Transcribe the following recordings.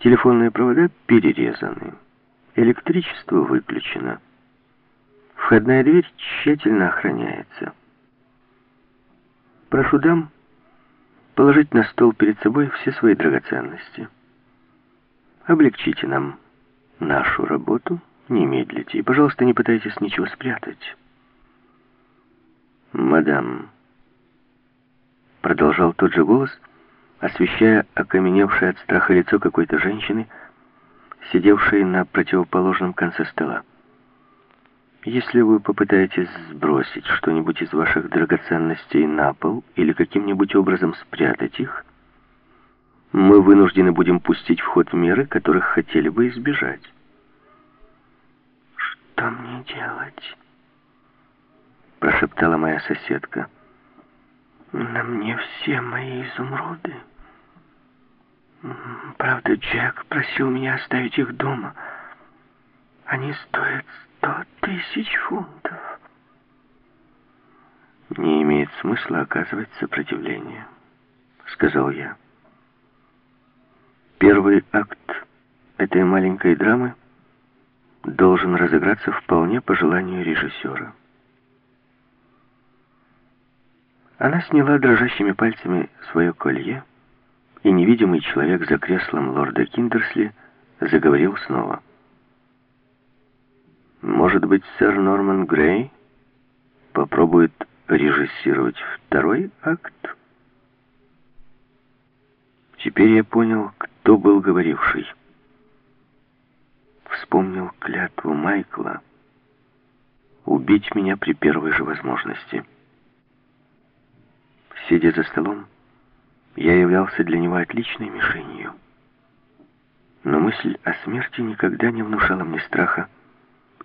Телефонные провода перерезаны. Электричество выключено. Входная дверь тщательно охраняется. Прошу дам положить на стол перед собой все свои драгоценности. Облегчите нам нашу работу, не медлите, и, пожалуйста, не пытайтесь ничего спрятать. «Мадам», — продолжал тот же голос, освещая окаменевшее от страха лицо какой-то женщины, сидевшей на противоположном конце стола. Если вы попытаетесь сбросить что-нибудь из ваших драгоценностей на пол или каким-нибудь образом спрятать их, мы вынуждены будем пустить в ход меры, которых хотели бы избежать. «Что мне делать?» прошептала моя соседка. «На мне все мои изумруды. Правда, Джек просил меня оставить их дома. Они стоят сто тысяч фунтов». «Не имеет смысла оказывать сопротивление», — сказал я. Первый акт этой маленькой драмы должен разыграться вполне по желанию режиссера. Она сняла дрожащими пальцами свое колье, и невидимый человек за креслом лорда Киндерсли заговорил снова. «Может быть, сэр Норман Грей попробует режиссировать второй акт?» Теперь я понял, кто был говоривший. Вспомнил клятву Майкла убить меня при первой же возможности. Сидя за столом, я являлся для него отличной мишенью. Но мысль о смерти никогда не внушала мне страха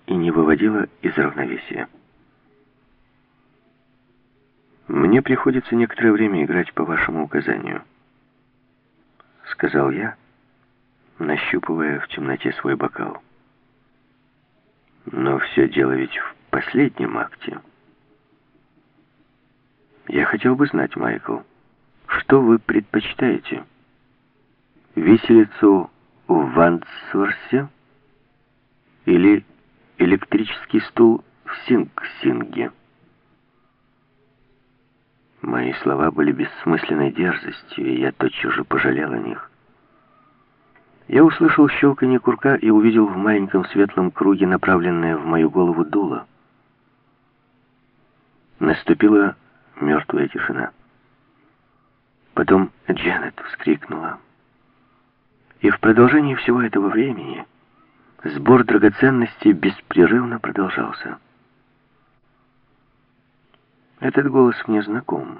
и не выводила из равновесия. «Мне приходится некоторое время играть по вашему указанию», — сказал я, нащупывая в темноте свой бокал. «Но все дело ведь в последнем акте». Я хотел бы знать, Майкл, что вы предпочитаете? Виселицу в Вандсворсе или электрический стул в Синг-Синге? Мои слова были бессмысленной дерзостью, и я тотчас же пожалел о них. Я услышал щелканье курка и увидел в маленьком светлом круге направленное в мою голову дуло. Наступила мертвая тишина. Потом Джанет вскрикнула. И в продолжении всего этого времени сбор драгоценностей беспрерывно продолжался. «Этот голос мне знаком»,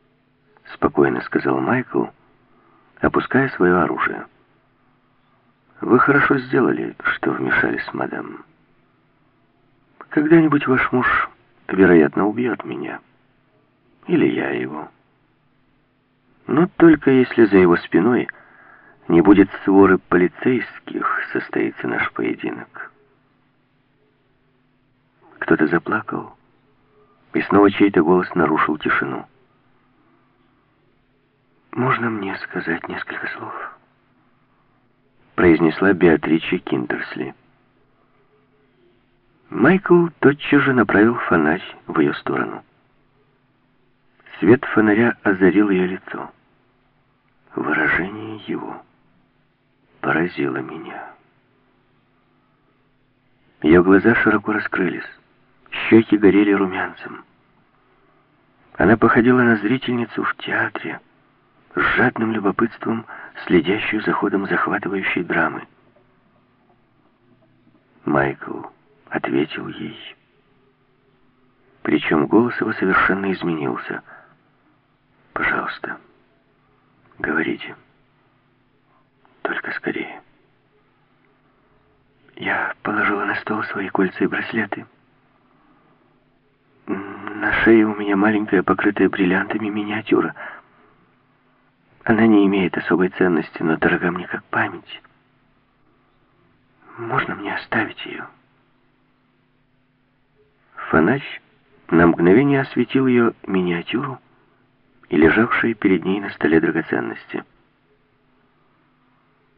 — спокойно сказал Майкл, опуская свое оружие. «Вы хорошо сделали, что вмешались, мадам. Когда-нибудь ваш муж, вероятно, убьет меня». Или я его. Но только если за его спиной не будет своры полицейских, состоится наш поединок. Кто-то заплакал, и снова чей-то голос нарушил тишину. «Можно мне сказать несколько слов?» произнесла Беатрича Киндерсли. Майкл тотчас же направил фонарь в ее сторону. Свет фонаря озарил ее лицо. Выражение его поразило меня. Ее глаза широко раскрылись, щеки горели румянцем. Она походила на зрительницу в театре, с жадным любопытством, следящую за ходом захватывающей драмы. Майкл ответил ей. Причем голос его совершенно изменился — Пожалуйста, говорите. Только скорее. Я положила на стол свои кольца и браслеты. На шее у меня маленькая, покрытая бриллиантами миниатюра. Она не имеет особой ценности, но дорога мне как память. Можно мне оставить ее? Фонарь на мгновение осветил ее миниатюру, и лежавшие перед ней на столе драгоценности.